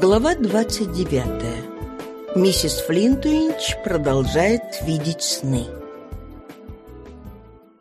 Глава 29. Миссис Флинтуинч продолжает видеть сны.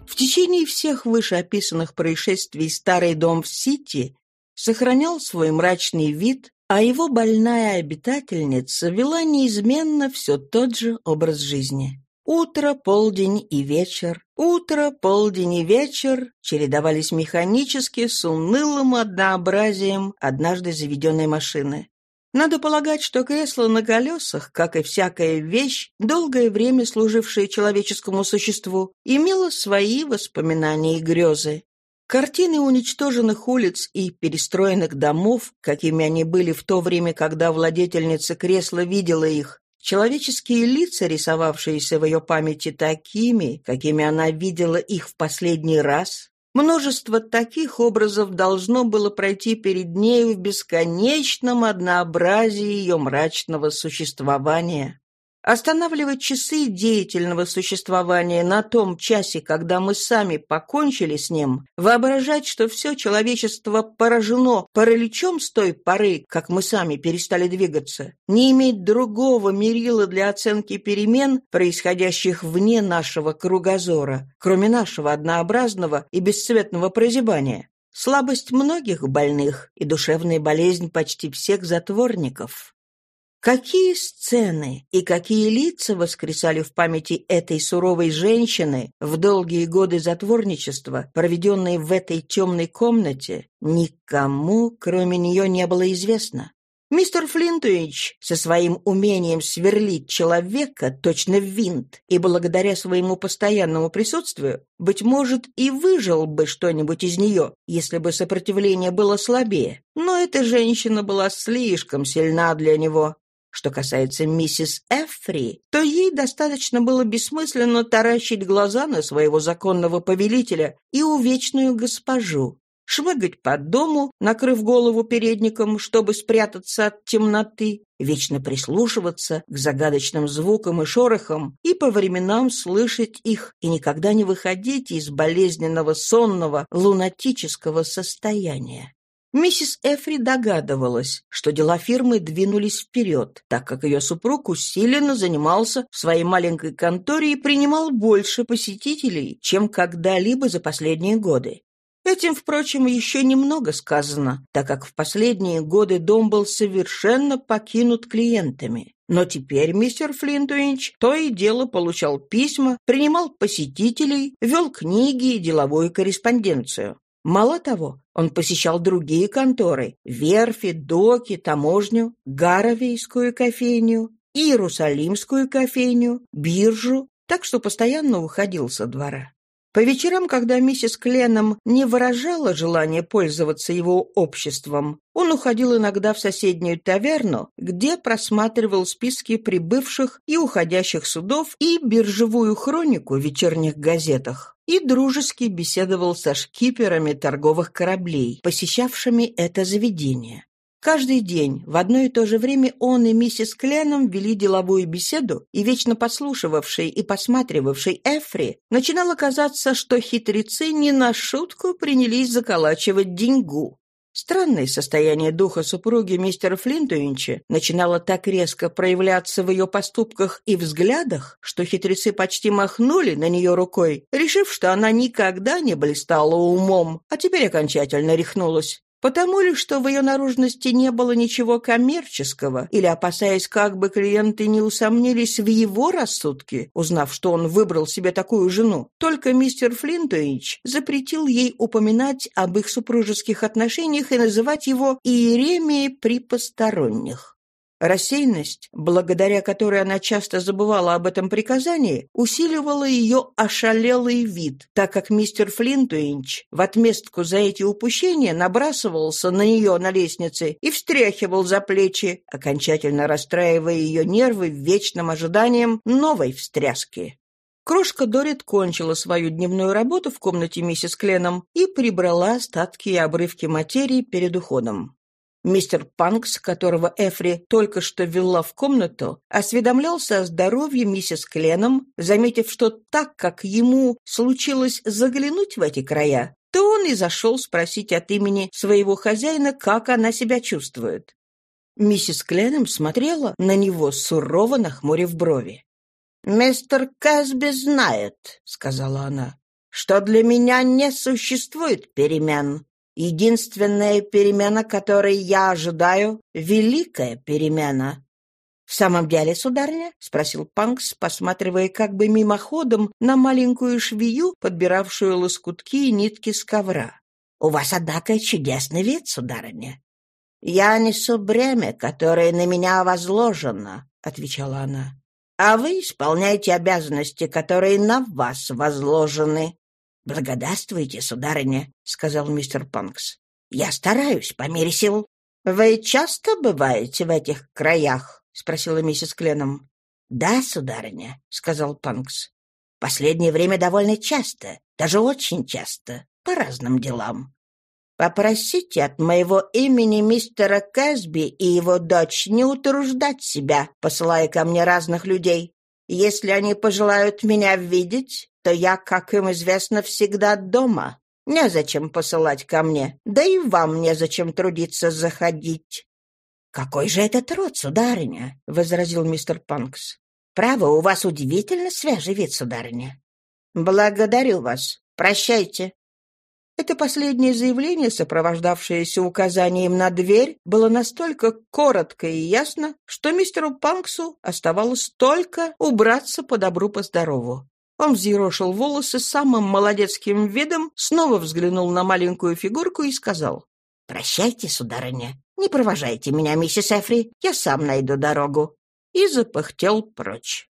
В течение всех вышеописанных происшествий старый дом в Сити сохранял свой мрачный вид, а его больная обитательница вела неизменно все тот же образ жизни. Утро, полдень и вечер, утро, полдень и вечер чередовались механически с унылым однообразием однажды заведенной машины. Надо полагать, что кресло на колесах, как и всякая вещь, долгое время служившая человеческому существу, имело свои воспоминания и грезы. Картины уничтоженных улиц и перестроенных домов, какими они были в то время, когда владетельница кресла видела их, человеческие лица, рисовавшиеся в ее памяти такими, какими она видела их в последний раз, Множество таких образов должно было пройти перед нею в бесконечном однообразии ее мрачного существования. Останавливать часы деятельного существования на том часе, когда мы сами покончили с ним, воображать, что все человечество поражено параличом с той поры, как мы сами перестали двигаться, не иметь другого мерила для оценки перемен, происходящих вне нашего кругозора, кроме нашего однообразного и бесцветного прозябания. Слабость многих больных и душевная болезнь почти всех затворников. Какие сцены и какие лица воскресали в памяти этой суровой женщины в долгие годы затворничества, проведенные в этой темной комнате, никому, кроме нее, не было известно. Мистер Флинтуич со своим умением сверлить человека точно винт и благодаря своему постоянному присутствию, быть может, и выжил бы что-нибудь из нее, если бы сопротивление было слабее. Но эта женщина была слишком сильна для него, что касается миссис Эфри, то ей достаточно было бессмысленно таращить глаза на своего законного повелителя и увечную госпожу, шмыгать по дому, накрыв голову передником, чтобы спрятаться от темноты, вечно прислушиваться к загадочным звукам и шорохам и по временам слышать их и никогда не выходить из болезненного сонного лунатического состояния. Миссис Эфри догадывалась, что дела фирмы двинулись вперед, так как ее супруг усиленно занимался в своей маленькой конторе и принимал больше посетителей, чем когда-либо за последние годы. Этим, впрочем, еще немного сказано, так как в последние годы дом был совершенно покинут клиентами. Но теперь мистер Флинтуинч то и дело получал письма, принимал посетителей, вел книги и деловую корреспонденцию. Мало того, он посещал другие конторы – верфи, доки, таможню, Гаровейскую кофейню, Иерусалимскую кофейню, биржу, так что постоянно уходил со двора. По вечерам, когда миссис Кленом не выражала желания пользоваться его обществом, он уходил иногда в соседнюю таверну, где просматривал списки прибывших и уходящих судов и биржевую хронику в вечерних газетах и дружески беседовал со шкиперами торговых кораблей, посещавшими это заведение. Каждый день в одно и то же время он и миссис Кленом вели деловую беседу, и вечно подслушивавший и посматривавший Эфри начинало казаться, что хитрецы не на шутку принялись заколачивать деньгу. Странное состояние духа супруги мистера Флинтуинча начинало так резко проявляться в ее поступках и взглядах, что хитрецы почти махнули на нее рукой, решив, что она никогда не блистала умом, а теперь окончательно рехнулась. Потому ли, что в ее наружности не было ничего коммерческого, или опасаясь, как бы клиенты не усомнились в его рассудке, узнав, что он выбрал себе такую жену, только мистер Флинтуич запретил ей упоминать об их супружеских отношениях и называть его Иеремией при посторонних. Рассеянность, благодаря которой она часто забывала об этом приказании, усиливала ее ошалелый вид, так как мистер Флинтуинч в отместку за эти упущения набрасывался на нее на лестнице и встряхивал за плечи, окончательно расстраивая ее нервы вечным ожиданием новой встряски. Крошка Дорит кончила свою дневную работу в комнате миссис Кленом и прибрала остатки и обрывки материи перед уходом. Мистер Панкс, которого Эфри только что ввела в комнату, осведомлялся о здоровье миссис Кленом, заметив, что так как ему случилось заглянуть в эти края, то он и зашел спросить от имени своего хозяина, как она себя чувствует. Миссис Кленом смотрела на него, сурово нахмурив брови. «Мистер Кэсби знает», — сказала она, — «что для меня не существует перемен. Единственная перемена, которой я ожидаю — великая перемена. «В самом деле, сударыня?» — спросил Панкс, посматривая как бы мимоходом на маленькую швею, подбиравшую лоскутки и нитки с ковра. «У вас, однако, чудесный вид, сударыня». «Я несу бремя, которое на меня возложено», — отвечала она. «А вы исполняете обязанности, которые на вас возложены». «Благодарствуйте, сударыня», — сказал мистер Панкс. «Я стараюсь по мере сил». «Вы часто бываете в этих краях?» — спросила миссис Кленом. «Да, сударыня», — сказал Панкс. «Последнее время довольно часто, даже очень часто, по разным делам. Попросите от моего имени мистера Кэсби и его дочь не утруждать себя, посылая ко мне разных людей. Если они пожелают меня видеть, то я, как им известно, всегда дома. Незачем посылать ко мне, да и вам незачем трудиться заходить. «Какой же это труд, сударыня?» — возразил мистер Панкс. «Право, у вас удивительно свежий вид, сударыня». «Благодарю вас. Прощайте». Это последнее заявление, сопровождавшееся указанием на дверь, было настолько коротко и ясно, что мистеру Панксу оставалось только убраться по добру, по здорову. Он взъерошил волосы самым молодецким видом, снова взглянул на маленькую фигурку и сказал, «Прощайте, сударыня, не провожайте меня, миссис Эфри, я сам найду дорогу». И запыхтел прочь.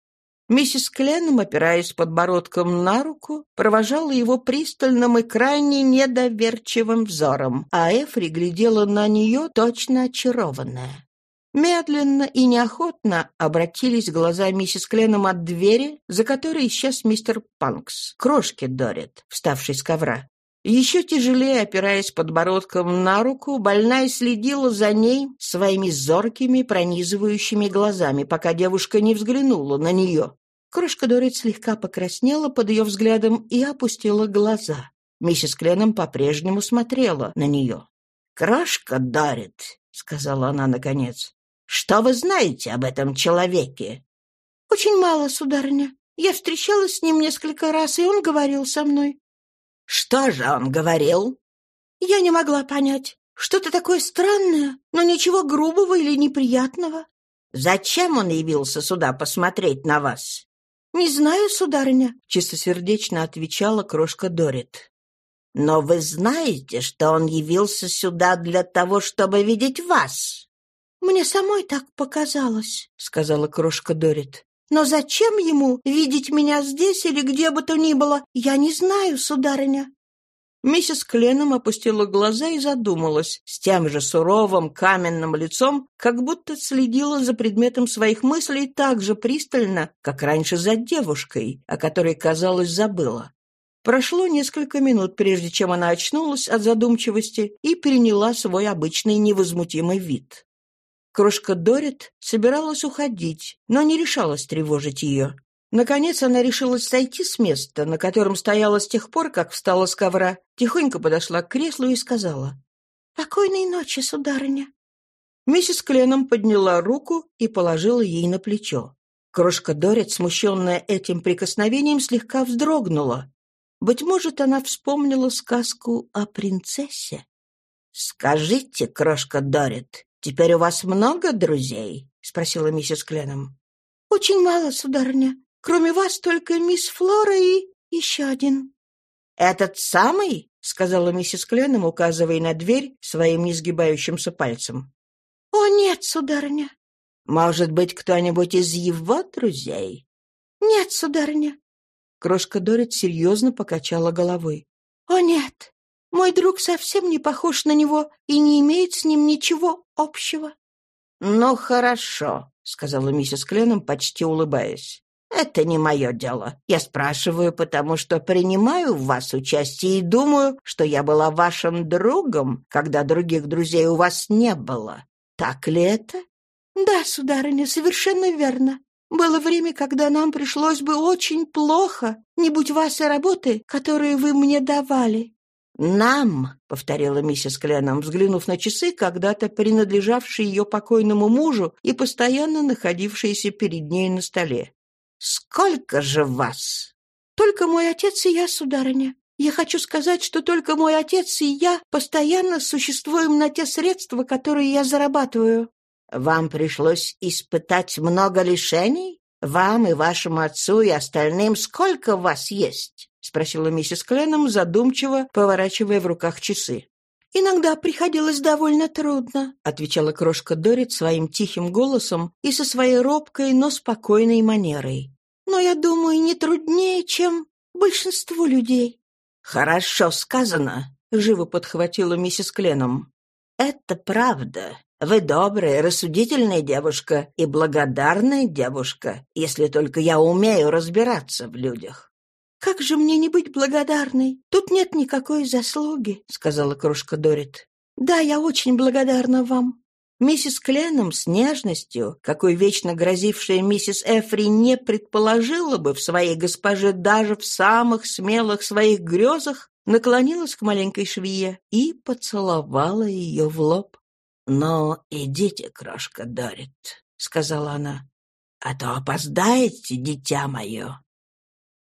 Миссис Кленом, опираясь подбородком на руку, провожала его пристальным и крайне недоверчивым взором, а Эфри глядела на нее точно очарованная. Медленно и неохотно обратились глаза миссис Кленом от двери, за которой исчез мистер Панкс, крошки Дорит, вставший с ковра. Еще тяжелее, опираясь подбородком на руку, больная следила за ней своими зоркими, пронизывающими глазами, пока девушка не взглянула на нее. Крошка Дорит слегка покраснела под ее взглядом и опустила глаза. Миссис Кленом по-прежнему смотрела на нее. «Крошка Дорит», — сказала она наконец, — «что вы знаете об этом человеке?» «Очень мало, сударыня. Я встречалась с ним несколько раз, и он говорил со мной. «Что же он говорил?» «Я не могла понять. Что-то такое странное, но ничего грубого или неприятного». «Зачем он явился сюда посмотреть на вас?» «Не знаю, сударыня», — чистосердечно отвечала крошка Дорит. «Но вы знаете, что он явился сюда для того, чтобы видеть вас?» «Мне самой так показалось», — сказала крошка Дорит. Но зачем ему видеть меня здесь или где бы то ни было, я не знаю, сударыня». Миссис Кленом опустила глаза и задумалась, с тем же суровым каменным лицом, как будто следила за предметом своих мыслей так же пристально, как раньше за девушкой, о которой, казалось, забыла. Прошло несколько минут, прежде чем она очнулась от задумчивости и приняла свой обычный невозмутимый вид. Крошка Дорит собиралась уходить, но не решалась тревожить ее. Наконец она решилась сойти с места, на котором стояла с тех пор, как встала с ковра, тихонько подошла к креслу и сказала «Покойной ночи, сударыня». Миссис Кленом подняла руку и положила ей на плечо. Крошка Дорит, смущенная этим прикосновением, слегка вздрогнула. Быть может, она вспомнила сказку о принцессе. «Скажите, крошка Дорит, «Теперь у вас много друзей?» — спросила миссис Кленом. «Очень мало, сударыня. Кроме вас только мисс Флора и еще один». «Этот самый?» — сказала миссис Кленом, указывая на дверь своим несгибающимся пальцем. «О, нет, сударыня». «Может быть, кто-нибудь из его друзей?» «Нет, сударыня». Крошка Дорит серьезно покачала головой. «О, нет, мой друг совсем не похож на него и не имеет с ним ничего общего». «Ну, хорошо», — сказала миссис Кленом, почти улыбаясь. «Это не мое дело. Я спрашиваю, потому что принимаю в вас участие и думаю, что я была вашим другом, когда других друзей у вас не было. Так ли это?» «Да, сударыня, совершенно верно. Было время, когда нам пришлось бы очень плохо, не будь вас и работы, которые вы мне давали. «Нам», — повторила миссис Кленом, взглянув на часы, когда-то принадлежавшие ее покойному мужу и постоянно находившиеся перед ней на столе. «Сколько же вас?» «Только мой отец и я, сударыня. Я хочу сказать, что только мой отец и я постоянно существуем на те средства, которые я зарабатываю». «Вам пришлось испытать много лишений? Вам и вашему отцу и остальным сколько вас есть?» — спросила миссис Кленом, задумчиво поворачивая в руках часы. «Иногда приходилось довольно трудно», — отвечала крошка Дорит своим тихим голосом и со своей робкой, но спокойной манерой. «Но я думаю, не труднее, чем большинству людей». «Хорошо сказано», — живо подхватила миссис Кленом. «Это правда. Вы добрая, рассудительная девушка и благодарная девушка, если только я умею разбираться в людях. «Как же мне не быть благодарной? Тут нет никакой заслуги», — сказала крошка Дорит. «Да, я очень благодарна вам». Миссис Кленом с нежностью, какой вечно грозившая миссис Эфри не предположила бы в своей госпоже даже в самых смелых своих грезах, наклонилась к маленькой швее и поцеловала ее в лоб. «Но идите, крошка Дорит», — сказала она, — «а то опоздаете, дитя мое».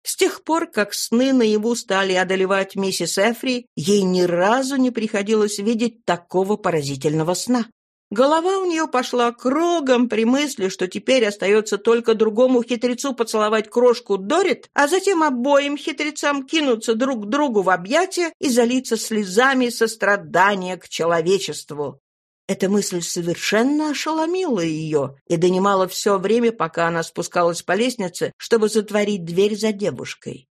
С тех пор, как сны наяву стали одолевать миссис Эфри, ей ни разу не приходилось видеть такого поразительного сна. Голова у нее пошла кругом при мысли, что теперь остается только другому хитрецу поцеловать крошку Дорит, а затем обоим хитрецам кинуться друг к другу в объятия и залиться слезами сострадания к человечеству. Эта мысль совершенно ошеломила ее и донимала все время, пока она спускалась по лестнице, чтобы затворить дверь за девушкой.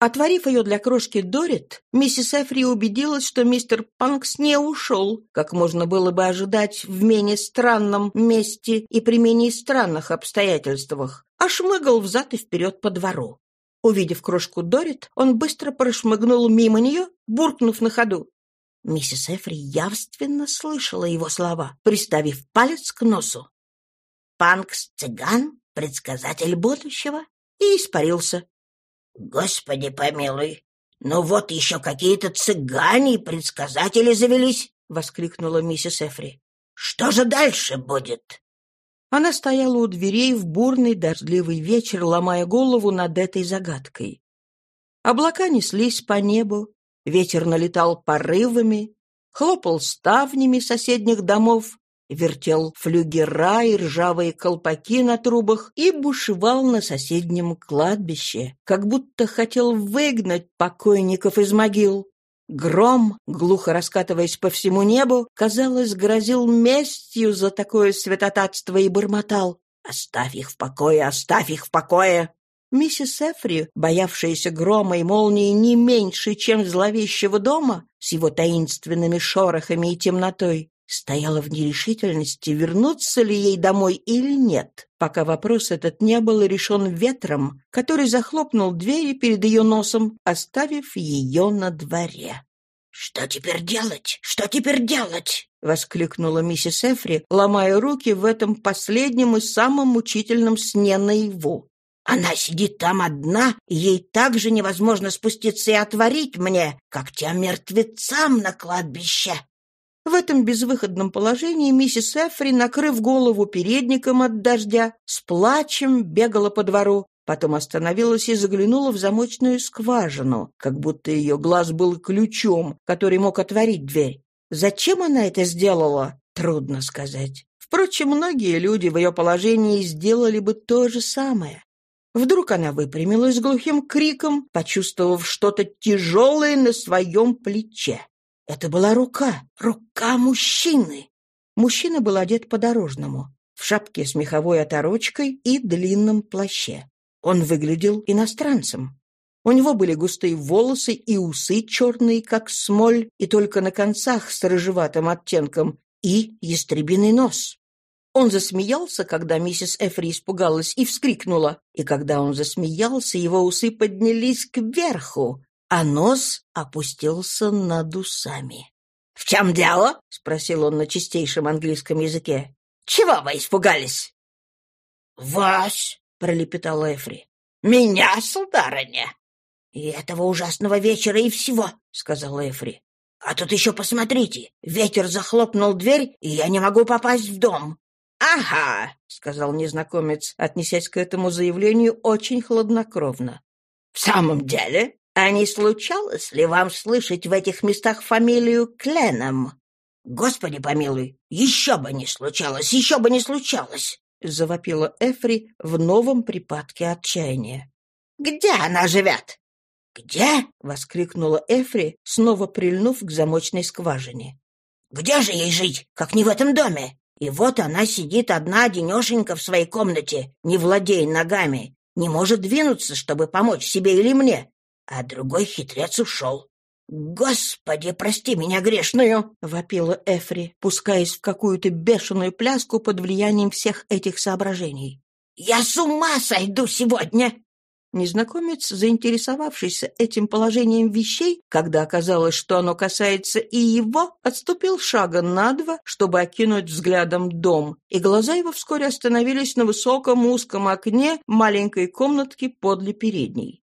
Отворив ее для крошки Дорит, миссис Эфри убедилась, что мистер Панкс не ушел, как можно было бы ожидать в менее странном месте и при менее странных обстоятельствах, а шмыгал взад и вперед по двору. Увидев крошку Дорит, он быстро прошмыгнул мимо нее, буркнув на ходу. Миссис Эфри явственно слышала его слова, приставив палец к носу. «Панкс-цыган, предсказатель будущего?» и испарился. «Господи помилуй! Ну вот еще какие-то цыгане и предсказатели завелись!» — воскликнула миссис Эфри. «Что же дальше будет?» Она стояла у дверей в бурный дождливый вечер, ломая голову над этой загадкой. Облака неслись по небу, Ветер налетал порывами, хлопал ставнями соседних домов, вертел флюгера и ржавые колпаки на трубах и бушевал на соседнем кладбище, как будто хотел выгнать покойников из могил. Гром, глухо раскатываясь по всему небу, казалось, грозил местью за такое святотатство и бормотал. «Оставь их в покое, оставь их в покое!» Миссис Эфри, боявшаяся грома и молнии не меньше, чем зловещего дома, с его таинственными шорохами и темнотой, стояла в нерешительности, вернуться ли ей домой или нет, пока вопрос этот не был решен ветром, который захлопнул двери перед ее носом, оставив ее на дворе. «Что теперь делать? Что теперь делать?» — воскликнула миссис Эфри, ломая руки в этом последнем и самом мучительном сне наяву. Она сидит там одна, и ей так же невозможно спуститься и отворить мне, как тем мертвецам на кладбище. В этом безвыходном положении миссис Эфри, накрыв голову передником от дождя, с плачем бегала по двору, потом остановилась и заглянула в замочную скважину, как будто ее глаз был ключом, который мог отворить дверь. Зачем она это сделала, трудно сказать. Впрочем, многие люди в ее положении сделали бы то же самое. Вдруг она выпрямилась с глухим криком, почувствовав что-то тяжелое на своем плече. Это была рука, рука мужчины. Мужчина был одет по-дорожному, в шапке с меховой оторочкой и длинном плаще. Он выглядел иностранцем. У него были густые волосы и усы черные, как смоль, и только на концах с рыжеватым оттенком, и ястребиный нос. Он засмеялся, когда миссис Эфри испугалась и вскрикнула. И когда он засмеялся, его усы поднялись кверху, а нос опустился над усами. «В чем дело?» — спросил он на чистейшем английском языке. «Чего вы испугались?» «Вас!» — пролепетал Эфри. «Меня, сударыня!» «И этого ужасного вечера и всего, сказал Эфри. «А тут еще посмотрите, ветер захлопнул дверь, и я не могу попасть в дом». «Ага», — сказал незнакомец, отнесясь к этому заявлению очень хладнокровно. «В самом деле, а не случалось ли вам слышать в этих местах фамилию Кленом?» «Господи помилуй, еще бы не случалось, еще бы не случалось!» — завопила Эфри в новом припадке отчаяния. «Где она живет?» «Где?» — воскликнула Эфри, снова прильнув к замочной скважине. «Где же ей жить, как не в этом доме? И вот она сидит одна денешенька в своей комнате, не владея ногами, не может двинуться, чтобы помочь себе или мне а другой хитрец ушел. «Господи, прости меня грешную!» — вопила Эфри, пускаясь в какую-то бешеную пляску под влиянием всех этих соображений. «Я с ума сойду сегодня!» Незнакомец, заинтересовавшийся этим положением вещей, когда оказалось, что оно касается и его, отступил шага на два, чтобы окинуть взглядом дом, и глаза его вскоре остановились на высоком узком окне маленькой комнатки подле передней.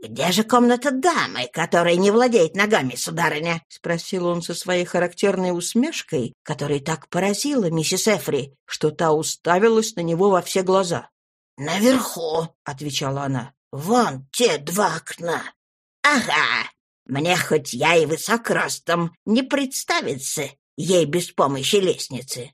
«Где же комната дамы, которая не владеет ногами, сударыня?» — спросил он со своей характерной усмешкой, которая так поразила миссис Эфри, что та уставилась на него во все глаза. «Наверху», — отвечала она, — «вон те два окна». «Ага, мне хоть я и высок ростом, не представится ей без помощи лестницы».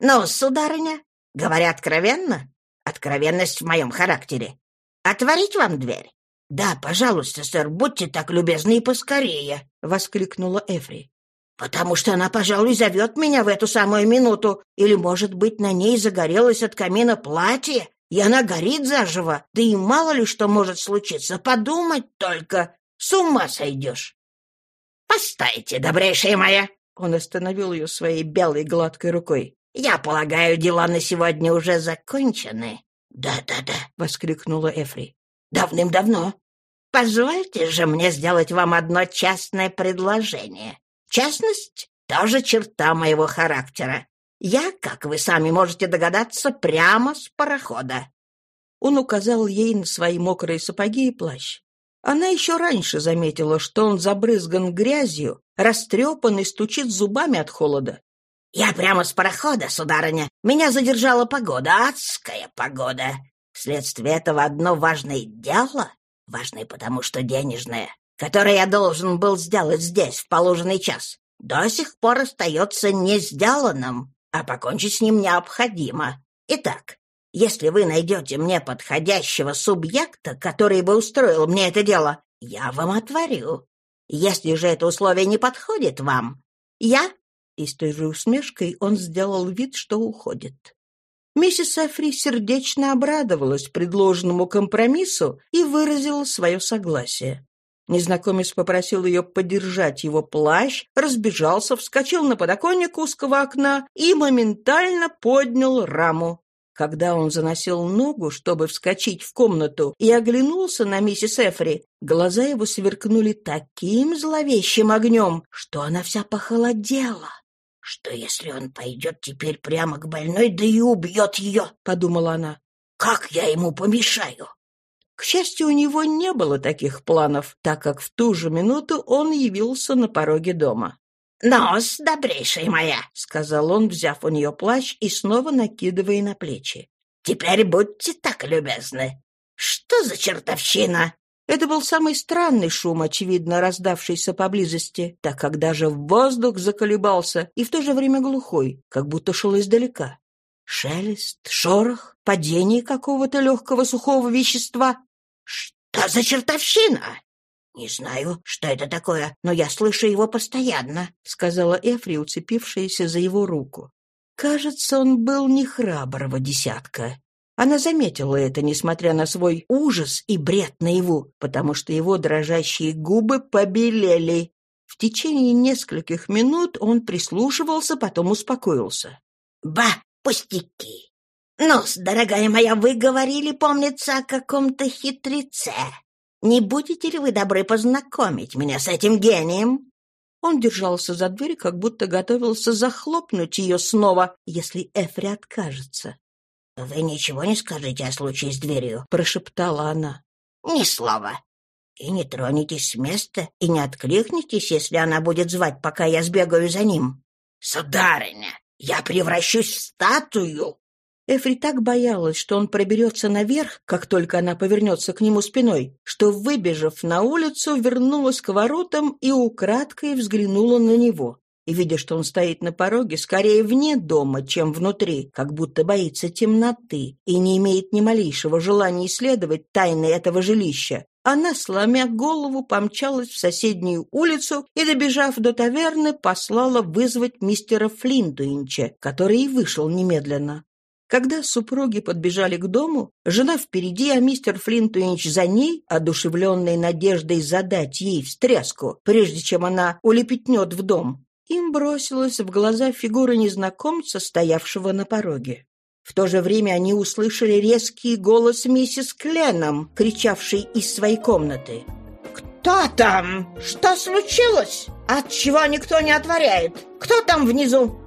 «Ну, сударыня, говоря откровенно, откровенность в моем характере, отворить вам дверь?» «Да, пожалуйста, сэр, будьте так любезны и поскорее!» — воскликнула Эфри. «Потому что она, пожалуй, зовет меня в эту самую минуту. Или, может быть, на ней загорелось от камина платье, и она горит заживо. Да и мало ли что может случиться. Подумать только. С ума сойдешь!» «Постойте, добрейшая моя!» Он остановил ее своей белой гладкой рукой. «Я полагаю, дела на сегодня уже закончены». «Да-да-да», — воскликнула Эфри. «Давным-давно. Позвольте же мне сделать вам одно частное предложение. Частность — тоже черта моего характера. Я, как вы сами можете догадаться, прямо с парохода». Он указал ей на свои мокрые сапоги и плащ. Она еще раньше заметила, что он забрызган грязью, растрепан и стучит зубами от холода. «Я прямо с парохода, сударыня. Меня задержала погода, адская погода. Вследствие этого одно важное дело Важное потому, что денежное, которое я должен был сделать здесь в положенный час, до сих пор остается не сделанным, а покончить с ним необходимо. Итак, если вы найдете мне подходящего субъекта, который бы устроил мне это дело, я вам отворю. Если же это условие не подходит вам, я...» И с той же усмешкой он сделал вид, что уходит. Миссис Эфри сердечно обрадовалась предложенному компромиссу и выразила свое согласие. Незнакомец попросил ее подержать его плащ, разбежался, вскочил на подоконник узкого окна и моментально поднял раму. Когда он заносил ногу, чтобы вскочить в комнату, и оглянулся на миссис Эфри, глаза его сверкнули таким зловещим огнем, что она вся похолодела. «Что, если он пойдет теперь прямо к больной, да и убьет ее?» — подумала она. «Как я ему помешаю?» К счастью, у него не было таких планов, так как в ту же минуту он явился на пороге дома. «Нос, добрейшая моя!» — сказал он, взяв у нее плащ и снова накидывая на плечи. «Теперь будьте так любезны. Что за чертовщина? Это был самый странный шум, очевидно, раздавшийся поблизости, так как даже воздух заколебался и в то же время глухой, как будто шел издалека. Шелест, шорох, падение какого-то легкого сухого вещества. «Что за чертовщина?» «Не знаю, что это такое, но я слышу его постоянно», — сказала Эфри, уцепившаяся за его руку. Кажется, он был не храброго десятка. Она заметила это, несмотря на свой ужас и бред наяву, потому что его дрожащие губы побелели. В течение нескольких минут он прислушивался, потом успокоился. «Ба, пустяки! Ну дорогая моя, вы говорили, помнится, о каком-то хитреце. Не будете ли вы добры познакомить меня с этим гением?» Он держался за дверь, как будто готовился захлопнуть ее снова, если Эфри откажется. «Вы ничего не скажете о случае с дверью?» — прошептала она. «Ни слова. И не тронетесь с места, и не откликнетесь, если она будет звать, пока я сбегаю за ним. Сударыня, я превращусь в статую!» Эфри так боялась, что он проберется наверх, как только она повернется к нему спиной, что, выбежав на улицу, вернулась к воротам и украдкой взглянула на него. И, видя, что он стоит на пороге, скорее вне дома, чем внутри, как будто боится темноты и не имеет ни малейшего желания исследовать тайны этого жилища, она, сломя голову, помчалась в соседнюю улицу и, добежав до таверны, послала вызвать мистера Флинтуинча, который и вышел немедленно. Когда супруги подбежали к дому, жена впереди, а мистер Флинтуинч за ней, одушевленной надеждой задать ей встряску, прежде чем она улепетнет в дом, им бросилась в глаза фигура незнакомца, стоявшего на пороге. В то же время они услышали резкий голос миссис Кленом, кричавшей из своей комнаты. «Кто там? Что случилось? Отчего никто не отворяет? Кто там внизу?